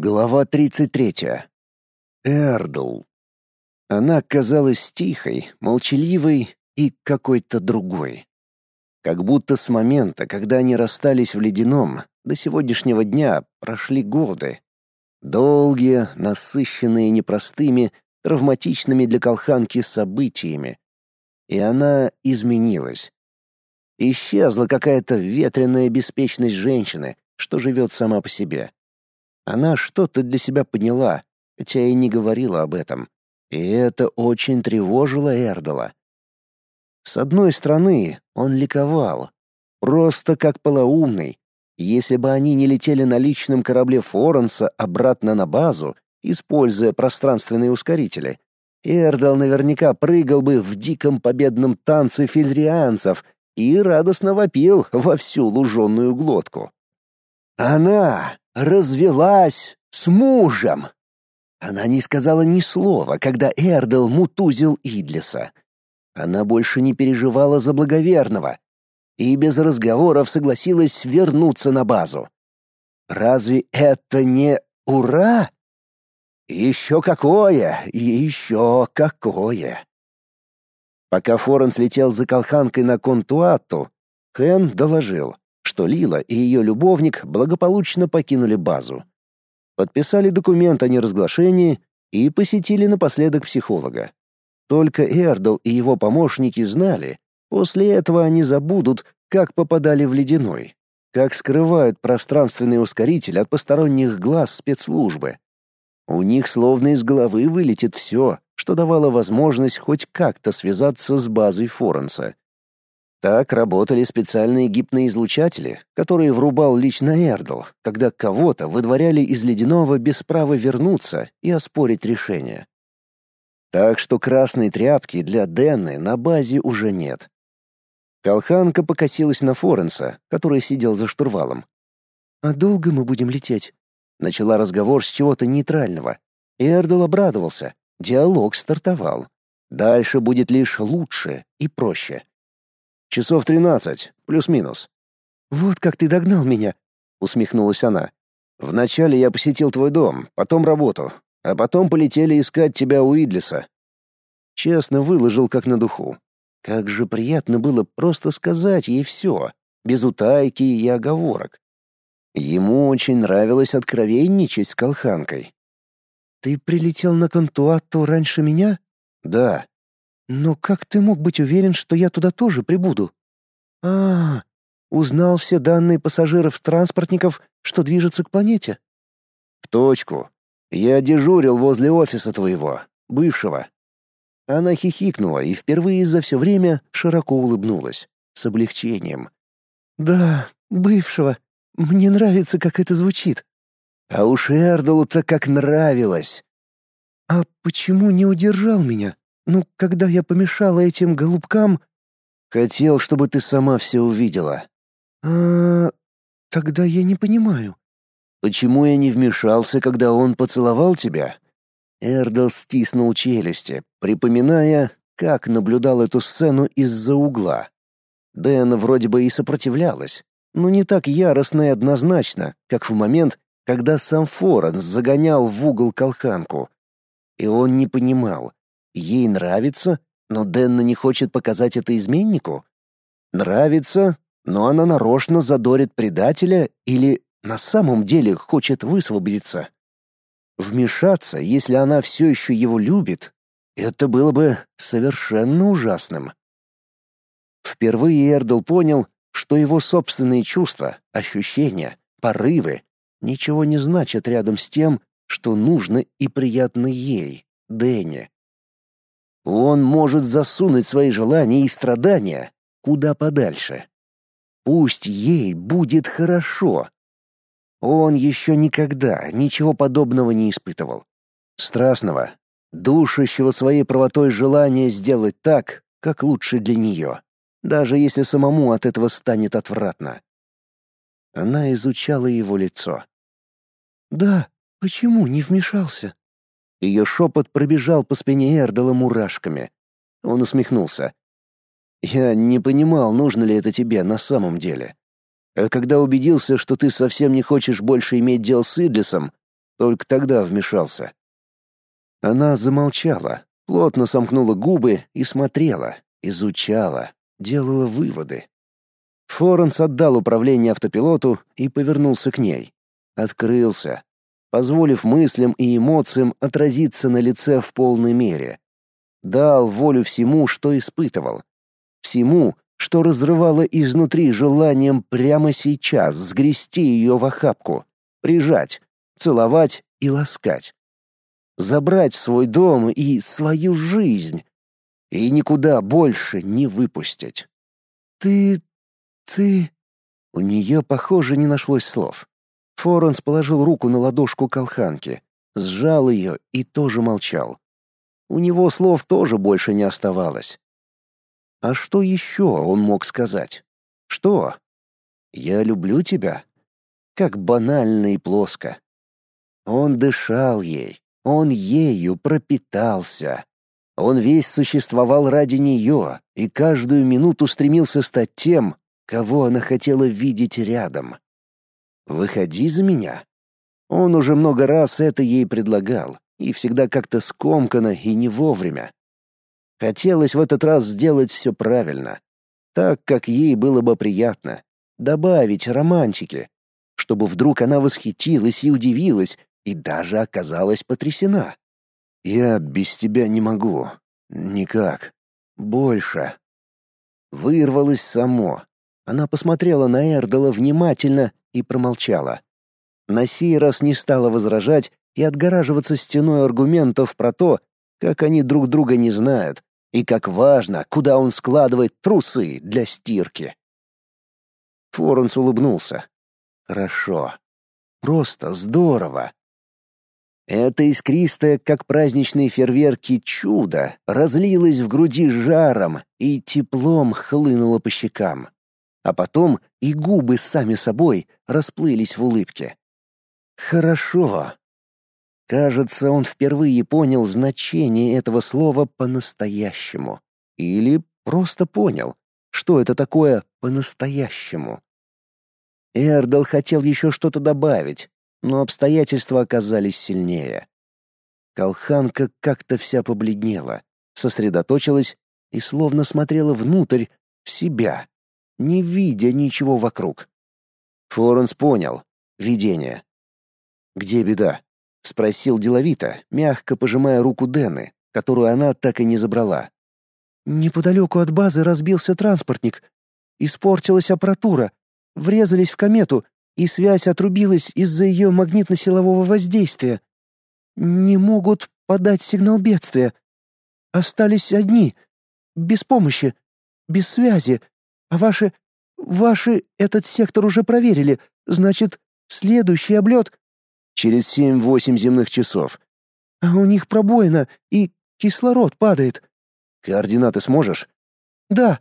Глава 33. Эрдл. Она казалась тихой, молчаливой и какой-то другой. Как будто с момента, когда они расстались в ледяном, до сегодняшнего дня прошли годы. Долгие, насыщенные непростыми, травматичными для колханки событиями. И она изменилась. Исчезла какая-то ветреная беспечность женщины, что живет сама по себе. Она что-то для себя поняла, хотя и не говорила об этом. И это очень тревожило Эрдала. С одной стороны, он ликовал. Просто как полоумный. Если бы они не летели на личном корабле Форенса обратно на базу, используя пространственные ускорители, Эрдал наверняка прыгал бы в диком победном танце фильдрианцев и радостно вопил во всю луженую глотку. Она развелась с мужем. Она не сказала ни слова, когда Эрдел мутузил Идлиса. Она больше не переживала за благоверного и без разговоров согласилась вернуться на базу. Разве это не ура? Еще какое, еще какое. Пока Форенс летел за колханкой на Контуату, Хэн доложил что Лила и ее любовник благополучно покинули базу. Подписали документ о неразглашении и посетили напоследок психолога. Только Эрдл и его помощники знали, после этого они забудут, как попадали в ледяной, как скрывают пространственный ускоритель от посторонних глаз спецслужбы. У них словно из головы вылетит все, что давало возможность хоть как-то связаться с базой Форенса. Так работали специальные гипноизлучатели, которые врубал лично Эрдл, когда кого-то выдворяли из ледяного без права вернуться и оспорить решение. Так что красной тряпки для Денны на базе уже нет. Колханка покосилась на Форенса, который сидел за штурвалом. «А долго мы будем лететь?» Начала разговор с чего-то нейтрального. Эрдл обрадовался. Диалог стартовал. Дальше будет лишь лучше и проще. Часов тринадцать, плюс-минус. Вот как ты догнал меня, усмехнулась она. Вначале я посетил твой дом, потом работу, а потом полетели искать тебя у Идлиса. Честно выложил как на духу. Как же приятно было просто сказать ей все, без утайки и оговорок. Ему очень нравилось откровенничать с колханкой. «Ты прилетел на Контуату раньше меня?» «Да», но как ты мог быть уверен, что я туда тоже прибуду? А, узнал все данные пассажиров-транспортников, что движутся к планете. В точку. Я дежурил возле офиса твоего, бывшего. Она хихикнула и впервые за все время широко улыбнулась, с облегчением. Да, бывшего. Мне нравится, как это звучит. А уж Эрдалу-то как нравилось. А почему не удержал меня? Ну, когда я помешала этим голубкам... Хотел, чтобы ты сама все увидела. А, тогда я не понимаю. Почему я не вмешался, когда он поцеловал тебя? Эрдл стиснул челюсти, припоминая, как наблюдал эту сцену из-за угла. Дэн вроде бы и сопротивлялась, но не так яростно и однозначно, как в момент, когда сам Форен загонял в угол колханку. И он не понимал, Ей нравится, но Денна не хочет показать это изменнику? Нравится, но она нарочно задорит предателя или на самом деле хочет высвободиться? Вмешаться, если она все еще его любит, это было бы совершенно ужасным. Впервые Эрдл понял, что его собственные чувства, ощущения, порывы ничего не значат рядом с тем, что нужно и приятно ей, Дэнни. Он может засунуть свои желания и страдания куда подальше. Пусть ей будет хорошо. Он еще никогда ничего подобного не испытывал. Страстного, душащего своей правотой желания сделать так, как лучше для нее, даже если самому от этого станет отвратно. Она изучала его лицо. «Да, почему не вмешался?» Ее шепот пробежал по спине Эрдала мурашками. Он усмехнулся. «Я не понимал, нужно ли это тебе на самом деле. А когда убедился, что ты совсем не хочешь больше иметь дел с Идлисом, Только тогда вмешался. Она замолчала, плотно сомкнула губы и смотрела, изучала, делала выводы. Форенс отдал управление автопилоту и повернулся к ней. Открылся, позволив мыслям и эмоциям отразиться на лице в полной мере. Дал волю всему, что испытывал. Всему, что разрывало изнутри желанием прямо сейчас сгрести ее в охапку, прижать, целовать и ласкать. Забрать свой дом и свою жизнь. И никуда больше не выпустить. «Ты... ты...» У нее, похоже, не нашлось слов. Форенс положил руку на ладошку колханки, сжал ее и тоже молчал. У него слов тоже больше не оставалось. А что еще он мог сказать? Что? «Я люблю тебя?» Как банально и плоско. Он дышал ей, он ею пропитался. Он весь существовал ради нее и каждую минуту стремился стать тем, кого она хотела видеть рядом. «Выходи за меня». Он уже много раз это ей предлагал, и всегда как-то скомканно и не вовремя. Хотелось в этот раз сделать все правильно, так, как ей было бы приятно, добавить романтики, чтобы вдруг она восхитилась и удивилась, и даже оказалась потрясена. «Я без тебя не могу. Никак. Больше». Вырвалось само. Она посмотрела на Эрдала внимательно и промолчала. На сей раз не стала возражать и отгораживаться стеной аргументов про то, как они друг друга не знают, и как важно, куда он складывает трусы для стирки. Форенс улыбнулся. Хорошо. Просто здорово. Это искристое, как праздничные фейерверки, чудо разлилось в груди жаром и теплом хлынуло по щекам. А потом и губы сами собой расплылись в улыбке. Хорошо. Кажется, он впервые понял значение этого слова по-настоящему. Или просто понял, что это такое по-настоящему. Эрдал хотел еще что-то добавить, но обстоятельства оказались сильнее. Колханка как-то вся побледнела, сосредоточилась и словно смотрела внутрь, в себя, не видя ничего вокруг. Флоренс понял. Видение. «Где беда?» — спросил деловито, мягко пожимая руку Дэны, которую она так и не забрала. «Неподалеку от базы разбился транспортник. Испортилась аппаратура. Врезались в комету, и связь отрубилась из-за ее магнитно-силового воздействия. Не могут подать сигнал бедствия. Остались одни, без помощи, без связи. А ваши... ваши этот сектор уже проверили. Значит, следующий облет через семь-восемь земных часов. А у них пробоина, и кислород падает. Координаты сможешь? Да.